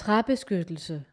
Træbeskyttelse.